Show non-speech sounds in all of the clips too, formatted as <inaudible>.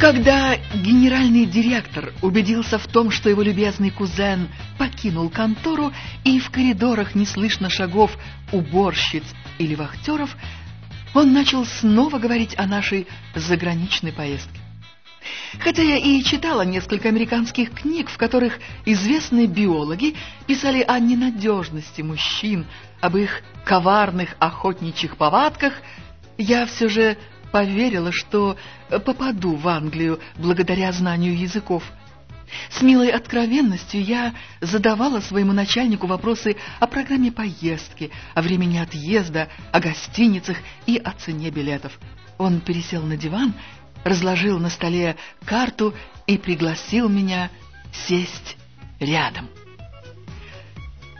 Когда генеральный директор убедился в том, что его любезный кузен покинул контору, и в коридорах не слышно шагов уборщиц или вахтеров, он начал снова говорить о нашей заграничной поездке. Хотя я и читала несколько американских книг, в которых известные биологи писали о ненадежности мужчин, об их коварных охотничьих повадках, я все же поверила, что попаду в Англию благодаря знанию языков. С милой откровенностью я задавала своему начальнику вопросы о программе поездки, о времени отъезда, о гостиницах и о цене билетов. Он пересел на диван, разложил на столе карту и пригласил меня сесть рядом.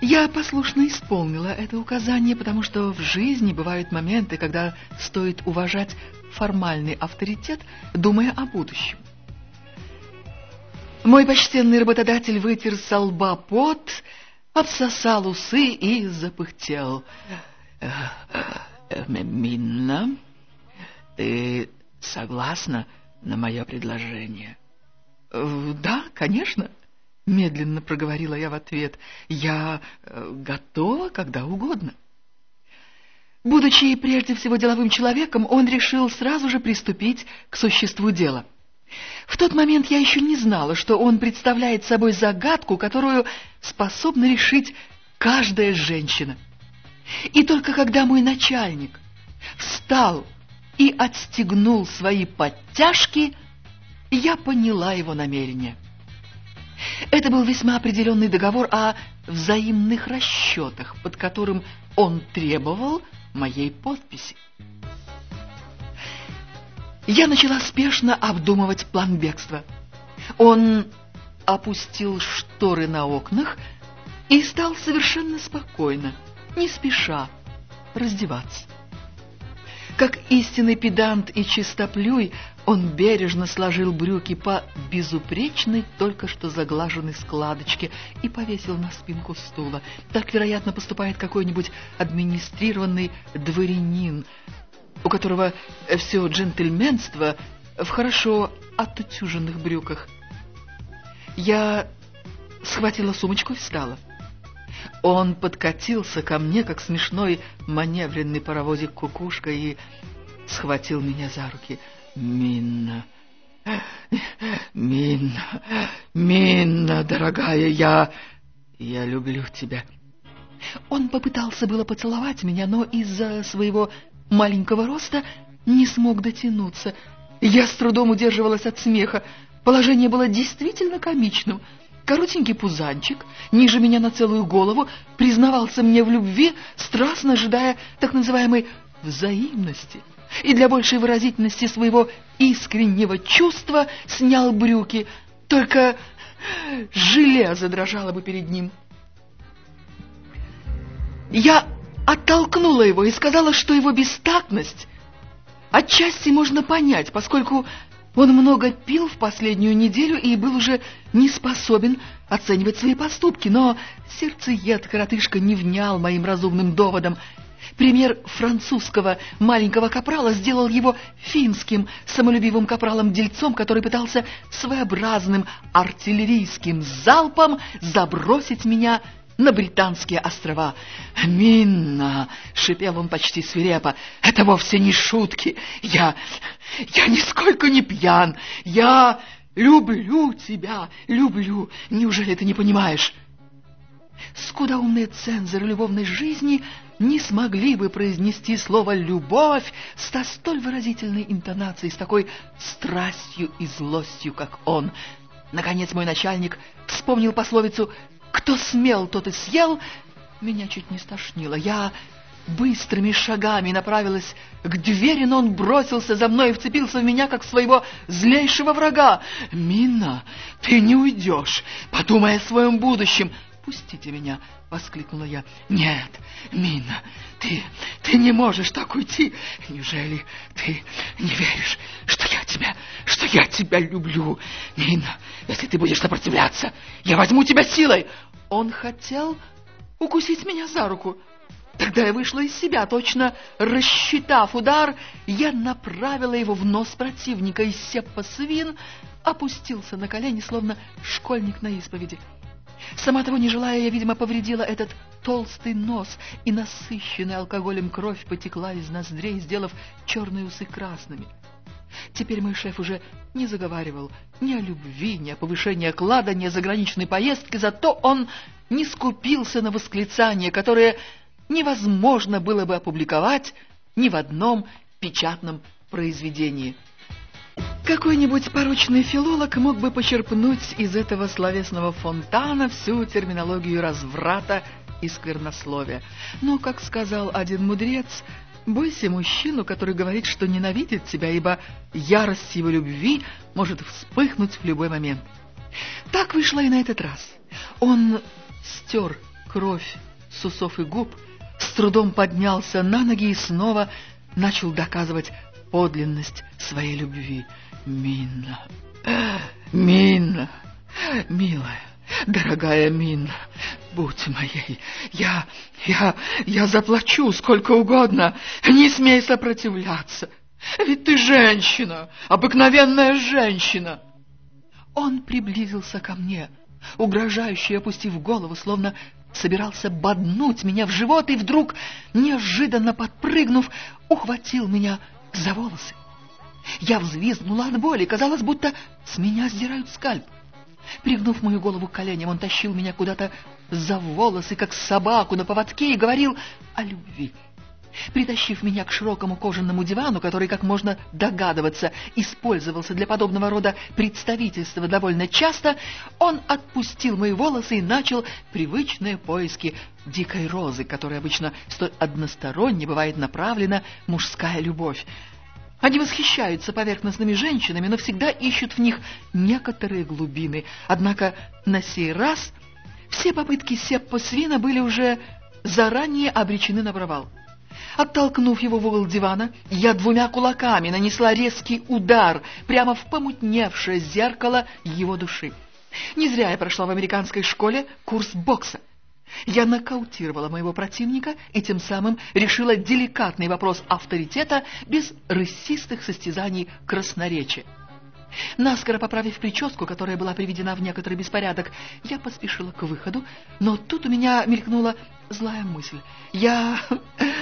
Я послушно исполнила это указание, потому что в жизни бывают моменты, когда стоит уважать формальный авторитет, думая о будущем. Мой почтенный работодатель вытер со лба пот, обсосал усы и запыхтел. «Минна, ты согласна на мое предложение?» «Да, конечно», — медленно проговорила я в ответ. «Я э, готова когда угодно». Будучи прежде всего деловым человеком, он решил сразу же приступить к существу дела. В тот момент я еще не знала, что он представляет собой загадку, которую способна решить каждая женщина. И только когда мой начальник встал и отстегнул свои подтяжки, я поняла его намерение. Это был весьма определенный договор о взаимных расчетах, под которым он требовал моей подписи. Я начала спешно обдумывать план бегства. Он опустил шторы на окнах и стал совершенно спокойно, не спеша, раздеваться. Как истинный педант и чистоплюй, он бережно сложил брюки по безупречной, только что заглаженной складочке и повесил на спинку стула. Так, вероятно, поступает какой-нибудь администрированный дворянин, у которого все джентльменство в хорошо отутюженных брюках. Я схватила сумочку и встала. Он подкатился ко мне, как смешной маневренный паровозик кукушка, и схватил меня за руки. «Минна, Минна, Минна, дорогая, я... я люблю тебя». Он попытался было поцеловать меня, но из-за своего маленького роста не смог дотянуться. Я с трудом удерживалась от смеха. Положение было действительно комичным — Коротенький пузанчик, ниже меня на целую голову, признавался мне в любви, страстно ожидая так называемой взаимности. И для большей выразительности своего искреннего чувства снял брюки, только железо дрожало бы перед ним. Я оттолкнула его и сказала, что его бестактность отчасти можно понять, поскольку он много пил в последнюю неделю и был уже не способен оценивать свои поступки, но сердцеед коротышка не внял моим разумным доводам. Пример французского маленького капрала сделал его финским самолюбивым капралом-дельцом, который пытался своеобразным артиллерийским залпом забросить меня на Британские острова. «Минна!» — шипел он почти свирепо. «Это вовсе не шутки. Я... я нисколько не пьян. Я люблю тебя, люблю. Неужели ты не понимаешь?» Скудоумные цензоры любовной жизни не смогли бы произнести слово «любовь» с столь выразительной интонацией, с такой страстью и злостью, как он. Наконец мой начальник вспомнил пословицу кто смел, тот и съел. Меня чуть не стошнило. Я быстрыми шагами направилась к двери, но он бросился за мной и вцепился в меня, как в своего злейшего врага. «Мина, ты не уйдешь, подумай о своем будущем!» «Пустите меня!» — воскликнула я. «Нет, Мина, ты, ты не можешь так уйти! Неужели ты не веришь, что я тебя, что я тебя люблю? Мина, если ты будешь сопротивляться, я возьму тебя силой!» Он хотел укусить меня за руку. Тогда я вышла из себя, точно рассчитав удар, я направила его в нос противника, и Сеппа Свин опустился на колени, словно школьник на исповеди. Сама того не желая, я, видимо, повредила этот толстый нос, и насыщенная алкоголем кровь потекла из ноздрей, сделав черные усы красными. Теперь мой шеф уже не заговаривал ни о любви, ни о повышении оклада, ни о заграничной поездке, зато он не скупился на восклицания, которые невозможно было бы опубликовать ни в одном печатном произведении. Какой-нибудь порочный филолог мог бы почерпнуть из этого словесного фонтана всю терминологию разврата и сквернословия. Но, как сказал один мудрец, бойся мужчину, который говорит, что ненавидит тебя, ибо ярость его любви может вспыхнуть в любой момент. Так вышло и на этот раз. Он стер кровь с усов и губ, с трудом поднялся на ноги и снова начал доказывать подлинность своей любви. Минна, Минна, милая, дорогая Минна, будь моей. Я, я, я заплачу сколько угодно. Не смей сопротивляться. Ведь ты женщина, обыкновенная женщина. Он приблизился ко мне, угрожающе опустив голову, словно собирался боднуть меня в живот и вдруг, неожиданно подпрыгнув, ухватил меня за волосы. Я взвизгнула от боли, казалось, будто с меня сдирают скальп. Пригнув мою голову к коленям, он тащил меня куда-то за волосы, как собаку на поводке, и говорил о любви. Притащив меня к широкому кожаному дивану, который, как можно догадываться, использовался для подобного рода представительства довольно часто, он отпустил мои волосы и начал привычные поиски дикой розы, которой обычно столь односторонне бывает направлена мужская любовь. Они восхищаются поверхностными женщинами, но всегда ищут в них некоторые глубины. Однако на сей раз все попытки Сеппо Свина были уже заранее обречены на провал. Оттолкнув его в угол дивана, я двумя кулаками нанесла резкий удар прямо в помутневшее зеркало его души. Не зря я прошла в американской школе курс бокса. Я нокаутировала моего противника и тем самым решила деликатный вопрос авторитета без рысистых состязаний красноречия. Наскоро поправив прическу, которая была приведена в некоторый беспорядок, я поспешила к выходу, но тут у меня мелькнула злая мысль. Я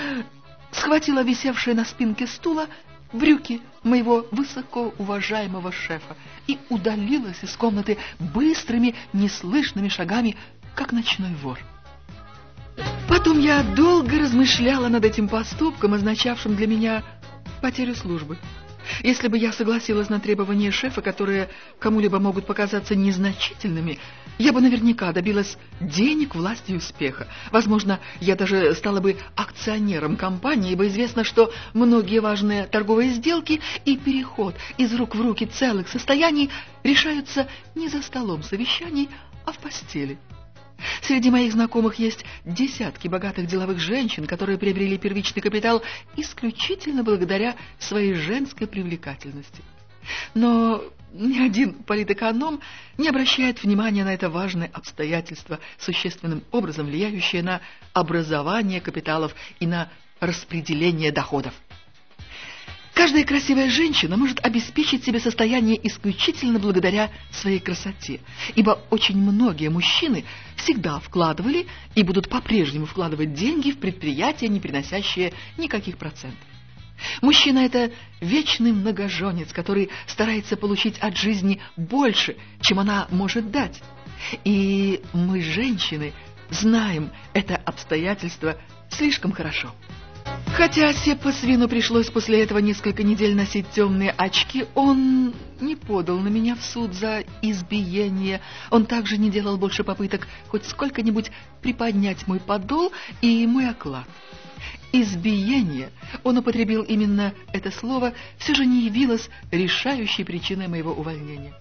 <laughs> схватила висевшие на спинке стула брюки моего высоко уважаемого шефа и удалилась из комнаты быстрыми, неслышными шагами, как ночной вор. Потом я долго размышляла над этим поступком, означавшим для меня потерю службы. Если бы я согласилась на требования шефа, которые кому-либо могут показаться незначительными, я бы наверняка добилась денег, власти и успеха. Возможно, я даже стала бы акционером компании, ибо известно, что многие важные торговые сделки и переход из рук в руки целых состояний решаются не за столом совещаний, а в постели. Среди моих знакомых есть десятки богатых деловых женщин, которые приобрели первичный капитал исключительно благодаря своей женской привлекательности. Но ни один политэконом не обращает внимания на это важное обстоятельство, существенным образом влияющее на образование капиталов и на распределение доходов. Каждая красивая женщина может обеспечить себе состояние исключительно благодаря своей красоте, ибо очень многие мужчины всегда вкладывали и будут по-прежнему вкладывать деньги в предприятия, не приносящие никаких процентов. Мужчина – это вечный многоженец, который старается получить от жизни больше, чем она может дать. И мы, женщины, знаем это обстоятельство слишком хорошо. Хотя Сеппа Свину пришлось после этого несколько недель носить темные очки, он не подал на меня в суд за избиение. Он также не делал больше попыток хоть сколько-нибудь приподнять мой подол и мой оклад. Избиение, он употребил именно это слово, все же не явилось решающей причиной моего увольнения.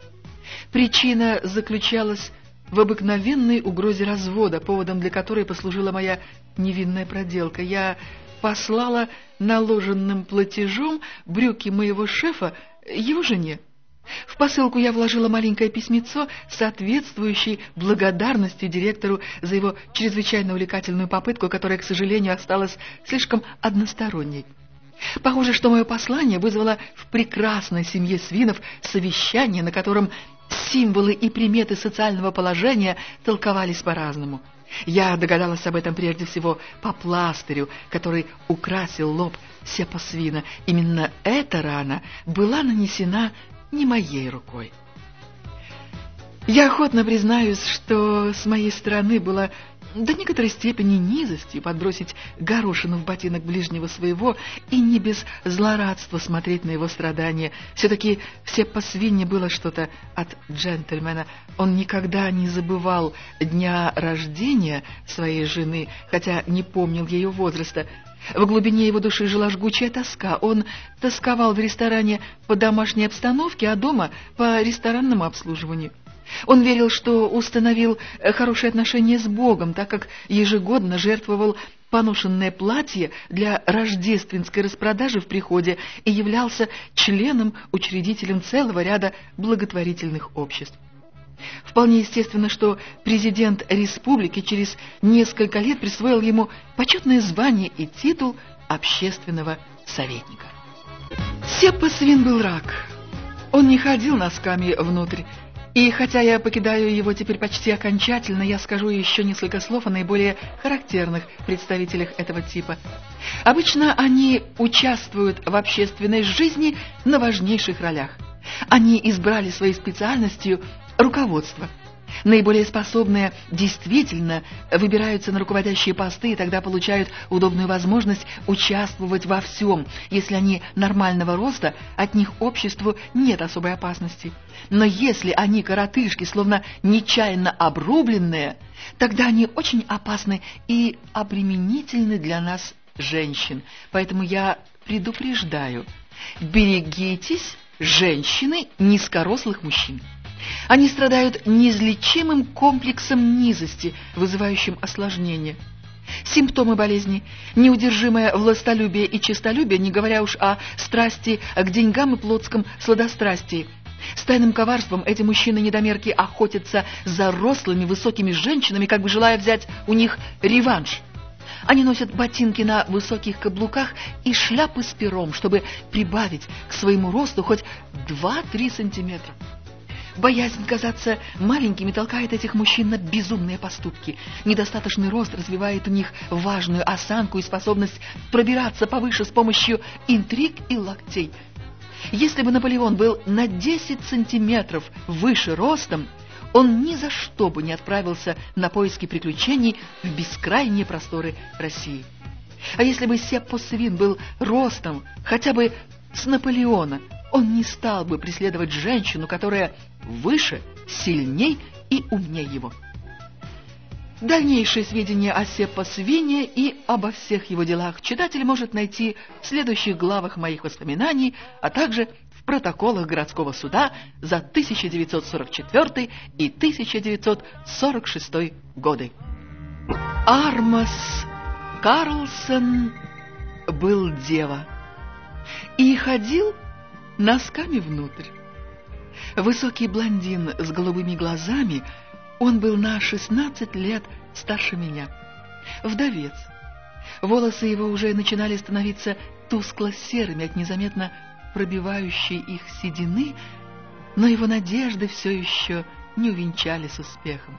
Причина заключалась в обыкновенной угрозе развода, поводом для которой послужила моя невинная проделка. Я послала наложенным платежом брюки моего шефа его жене. В посылку я вложила маленькое письмецо, соответствующее благодарностью директору за его чрезвычайно увлекательную попытку, которая, к сожалению, осталась слишком односторонней. Похоже, что мое послание вызвало в прекрасной семье свинов совещание, на котором символы и приметы социального положения толковались по-разному. Я догадалась об этом прежде всего по пластырю, который украсил лоб Сепа свина. Именно эта рана была нанесена не моей рукой. Я охотно признаюсь, что с моей стороны было до некоторой степени низостью подбросить горошину в ботинок ближнего своего и не без злорадства смотреть на его страдания. Все-таки все по свинье было что-то от джентльмена. Он никогда не забывал дня рождения своей жены, хотя не помнил ее возраста. В глубине его души жила жгучая тоска. Он тосковал в ресторане по домашней обстановке, а дома по ресторанному обслуживанию. Он верил, что установил э, хорошие отношения с Богом, так как ежегодно жертвовал поношенное платье для рождественской распродажи в приходе и являлся членом, учредителем целого ряда благотворительных обществ. Вполне естественно, что президент республики через несколько лет присвоил ему почетное звание и титул общественного советника. Сеппа Свин был рак. Он не ходил носками внутрь, и хотя я покидаю его теперь почти окончательно, я скажу еще несколько слов о наиболее характерных представителях этого типа. Обычно они участвуют в общественной жизни на важнейших ролях. Они избрали своей специальностью руководство – Наиболее способные действительно выбираются на руководящие посты и тогда получают удобную возможность участвовать во всем. Если они нормального роста, от них обществу нет особой опасности. Но если они коротышки, словно нечаянно обрубленные, тогда они очень опасны и обременительны для нас, женщин. Поэтому я предупреждаю, берегитесь женщины низкорослых мужчин. Они страдают неизлечимым комплексом низости, вызывающим осложнения. Симптомы болезни – неудержимое властолюбие и честолюбие, не говоря уж о страсти к деньгам и плотском сладострастии. С тайным коварством эти мужчины-недомерки охотятся за рослыми высокими женщинами, как бы желая взять у них реванш. Они носят ботинки на высоких каблуках и шляпы с пером, чтобы прибавить к своему росту хоть 2-3 сантиметра. Боязнь казаться маленькими толкает этих мужчин на безумные поступки. Недостаточный рост развивает у них важную осанку и способность пробираться повыше с помощью интриг и локтей. Если бы Наполеон был на 10 сантиметров выше ростом, он ни за что бы не отправился на поиски приключений в бескрайние просторы России. А если бы Сеппо Свин был ростом хотя бы с Наполеона, он не стал бы преследовать женщину, которая выше, сильней и умнее его. Дальнейшие сведения о Сеппо Свине и обо всех его делах читатель может найти в следующих главах моих воспоминаний, а также в протоколах городского суда за 1944 и 1946 годы. Армас Карлсон был дева и ходил носками внутрь. Высокий блондин с голубыми глазами, он был на 16 лет старше меня. Вдовец. Волосы его уже начинали становиться тускло-серыми от незаметно пробивающей их седины, но его надежды все еще не увенчались успехом.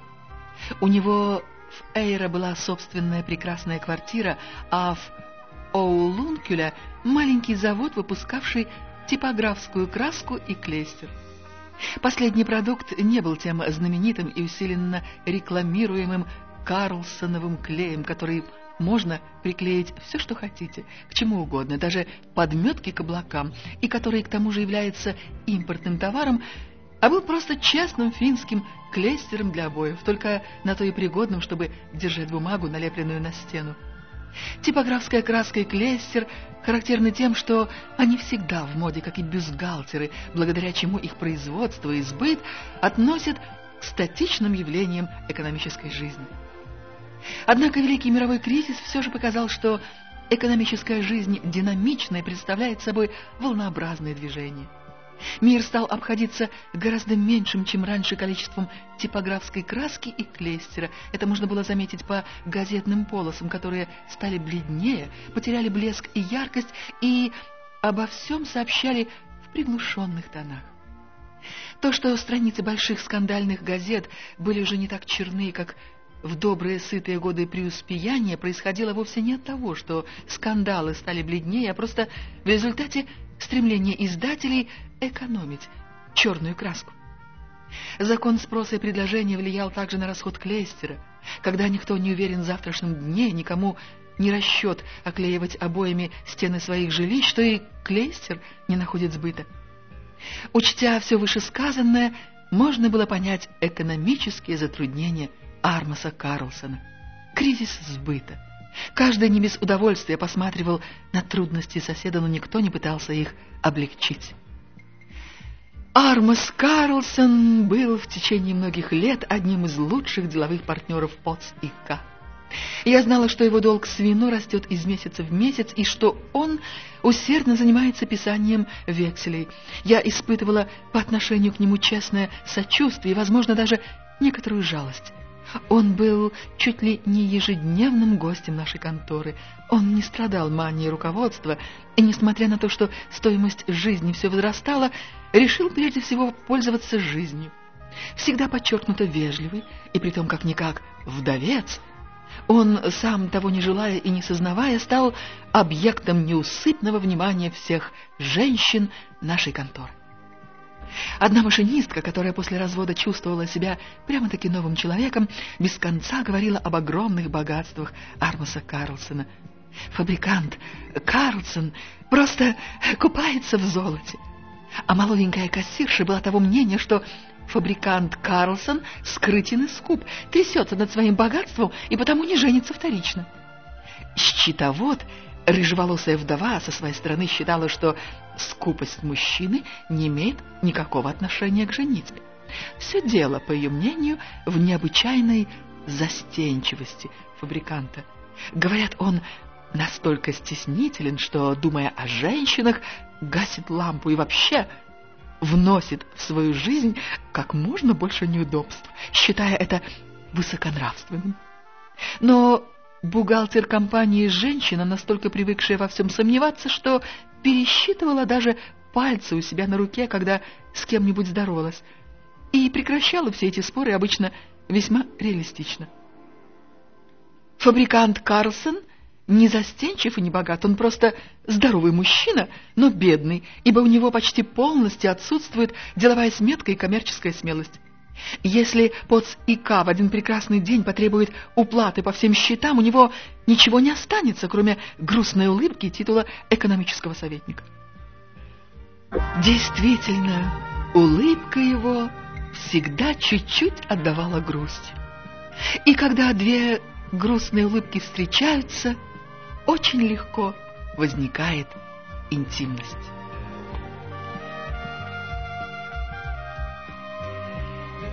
У него в Эйра была собственная прекрасная квартира, а в Оулункюля маленький завод, выпускавший типографскую краску и клейстер. Последний продукт не был тем знаменитым и усиленно рекламируемым Карлсоновым клеем, который можно приклеить все, что хотите, к чему угодно, даже подметки к облакам, и который к тому же является импортным товаром, а был просто честным финским клейстером для обоев, только на то и пригодным, чтобы держать бумагу, налепленную на стену. Типографская краска и клейстер характерны тем, что они всегда в моде, как и бюстгальтеры, благодаря чему их производство и сбыт относят к статичным явлениям экономической жизни. Однако Великий мировой кризис все же показал, что экономическая жизнь динамичная представляет собой волнообразное движение. Мир стал обходиться гораздо меньшим, чем раньше, количеством типографской краски и клейстера. Это можно было заметить по газетным полосам, которые стали бледнее, потеряли блеск и яркость, и обо всем сообщали в приглушенных тонах. То, что страницы больших скандальных газет были уже не так черны, как в добрые сытые годы преуспеяния, происходило вовсе не от того, что скандалы стали бледнее, а просто в результате стремления издателей экономить черную краску. Закон спроса и предложения влиял также на расход клейстера. Когда никто не уверен в завтрашнем дне, никому не расчет оклеивать обоями стены своих жилищ, то и клейстер не находит сбыта. Учтя все вышесказанное, можно было понять экономические затруднения Армаса Карлсона. Кризис сбыта. Каждый не без удовольствия посматривал на трудности соседа, но никто не пытался их облегчить. Армас Карлсон был в течение многих лет одним из лучших деловых партнеров ПОЦ и К. Я знала, что его долг с вино растет из месяца в месяц, и что он усердно занимается писанием векселей. Я испытывала по отношению к нему честное сочувствие и, возможно, даже некоторую жалость. Он был чуть ли не ежедневным гостем нашей конторы. Он не страдал манией руководства, и, несмотря на то, что стоимость жизни все возрастала, решил прежде всего пользоваться жизнью. Всегда подчеркнуто вежливый, и при том как-никак вдовец, он, сам того не желая и не сознавая, стал объектом неусыпного внимания всех женщин нашей конторы. Одна машинистка, которая после развода чувствовала себя прямо-таки новым человеком, без конца говорила об огромных богатствах Армаса Карлсона. Фабрикант Карлсон просто купается в золоте. А молоденькая кассирша была того мнения, что фабрикант Карлсон скрытен и скуп, трясется над своим богатством и потому не женится вторично. Счетовод Рыжеволосая вдова со своей стороны считала, что скупость мужчины не имеет никакого отношения к женитьбе. Все дело, по ее мнению, в необычайной застенчивости фабриканта. Говорят, он настолько стеснителен, что, думая о женщинах, гасит лампу и вообще вносит в свою жизнь как можно больше неудобств, считая это высоконравственным. Но Бухгалтер компании женщина, настолько привыкшая во всем сомневаться, что пересчитывала даже пальцы у себя на руке, когда с кем-нибудь здоровалась, и прекращала все эти споры обычно весьма реалистично. Фабрикант Карлсон не застенчив и не богат, он просто здоровый мужчина, но бедный, ибо у него почти полностью отсутствует деловая сметка и коммерческая смелость. Если ПОЦ ИК в один прекрасный день потребует уплаты по всем счетам, у него ничего не останется, кроме грустной улыбки и титула экономического советника. Действительно, улыбка его всегда чуть-чуть отдавала грусть. И когда две грустные улыбки встречаются, очень легко возникает интимность.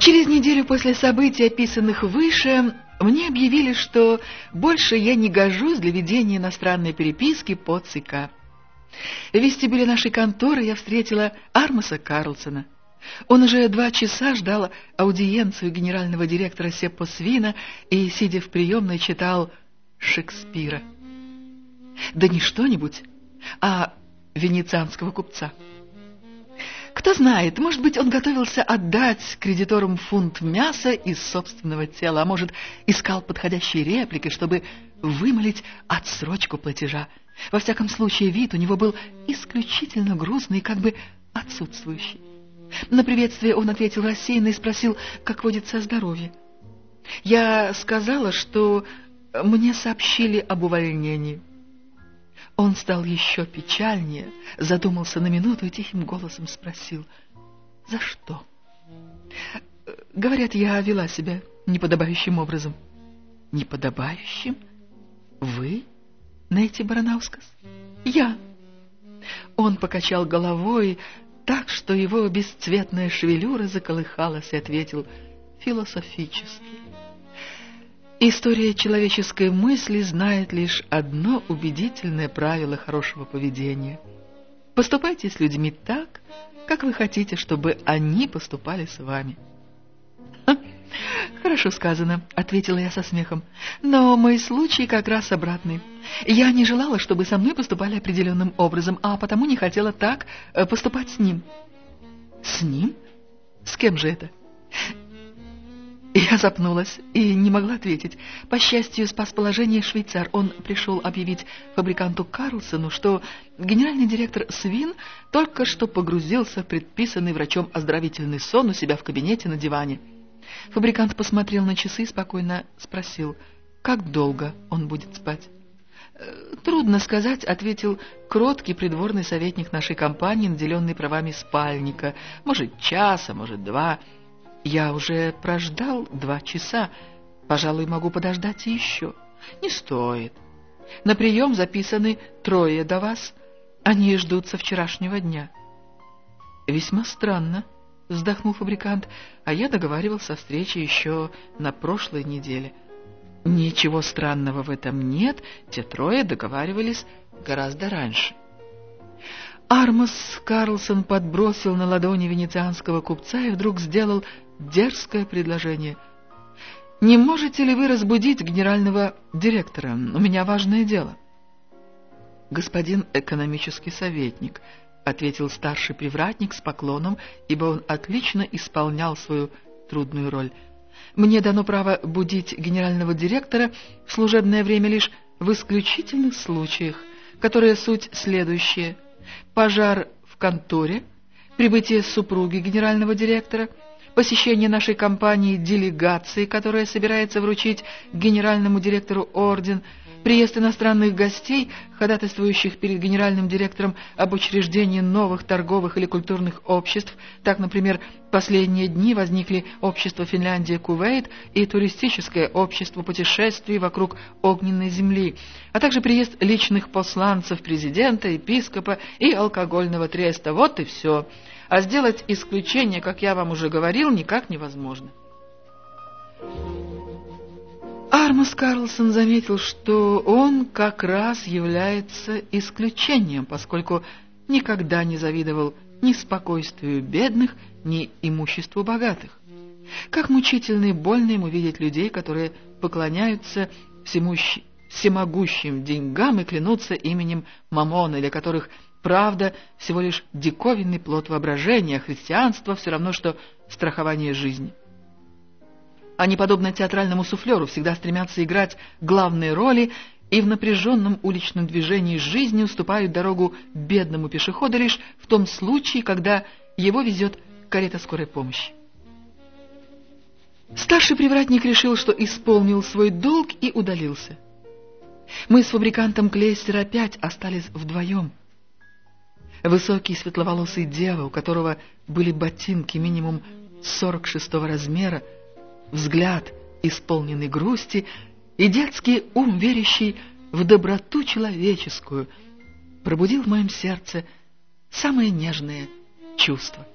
Через неделю после событий, описанных выше, мне объявили, что больше я не гожусь для ведения иностранной переписки по ЦК. В вестибюле нашей конторы я встретила Армаса Карлсона. Он уже два часа ждал аудиенцию генерального директора Сеппо Свина и, сидя в приемной, читал Шекспира. Да не что-нибудь, а венецианского купца. Кто знает, может быть, он готовился отдать кредиторам фунт мяса из собственного тела, а может, искал подходящие реплики, чтобы вымолить отсрочку платежа. Во всяком случае, вид у него был исключительно грустный, как бы отсутствующий. На приветствие он ответил рассеянно и спросил, как водится здоровье. Я сказала, что мне сообщили об увольнении. Он стал еще печальнее, задумался на минуту и тихим голосом спросил, «За что?» «Говорят, я вела себя неподобающим образом». «Неподобающим? Вы, Нэти Баранаускас?» «Я». Он покачал головой так, что его бесцветная шевелюра заколыхалась и ответил философически. История человеческой мысли знает лишь одно убедительное правило хорошего поведения. Поступайте с людьми так, как вы хотите, чтобы они поступали с вами. «Хорошо сказано», — ответила я со смехом. «Но мой случай как раз обратный. Я не желала, чтобы со мной поступали определенным образом, а потому не хотела так э, поступать с ним». «С ним? С кем же это?» Я запнулась и не могла ответить. По счастью, спас положение швейцар. Он пришел объявить фабриканту Карлсону, что генеральный директор Свин только что погрузился в предписанный врачом оздоровительный сон у себя в кабинете на диване. Фабрикант посмотрел на часы и спокойно спросил, как долго он будет спать. «Э, «Трудно сказать», — ответил кроткий придворный советник нашей компании, наделенный правами спальника. «Может, час, а может, два». Я уже прождал два часа. Пожалуй, могу подождать еще. Не стоит. На прием записаны трое до вас. Они ждут со вчерашнего дня. Весьма странно, вздохнул фабрикант, а я договаривался о встрече еще на прошлой неделе. Ничего странного в этом нет, те трое договаривались гораздо раньше. Армас Карлсон подбросил на ладони венецианского купца и вдруг сделал дерзкое предложение. «Не можете ли вы разбудить генерального директора? У меня важное дело». «Господин экономический советник», — ответил старший привратник с поклоном, ибо он отлично исполнял свою трудную роль. «Мне дано право будить генерального директора в служебное время лишь в исключительных случаях, которые суть следующие. Пожар в конторе, прибытие супруги генерального директора — посещение нашей компании делегации, которая собирается вручить генеральному директору орден, приезд иностранных гостей, ходатайствующих перед генеральным директором об учреждении новых торговых или культурных обществ. Так, например, последние дни возникли общество Финляндия-Кувейт и туристическое общество путешествий вокруг огненной земли, а также приезд личных посланцев президента, епископа и алкогольного треста. Вот и все а сделать исключение, как я вам уже говорил, никак невозможно. Армас Карлсон заметил, что он как раз является исключением, поскольку никогда не завидовал ни спокойствию бедных, ни имуществу богатых. Как мучительно и больно ему видеть людей, которые поклоняются всемогущим деньгам и клянутся именем Мамона, для которых Правда, всего лишь диковинный плод воображения, христианство все равно, что страхование жизни. Они, подобно театральному суфлеру, всегда стремятся играть главные роли и в напряженном уличном движении жизни уступают дорогу бедному пешеходу лишь в том случае, когда его везет карета скорой помощи. Старший привратник решил, что исполнил свой долг и удалился. Мы с фабрикантом Клейстер опять остались вдвоем — Высокий светловолосый дева, у которого были ботинки минимум 46-го размера, взгляд, исполненный грусти, и детский ум, верящий в доброту человеческую, пробудил в моем сердце самое нежное чувство —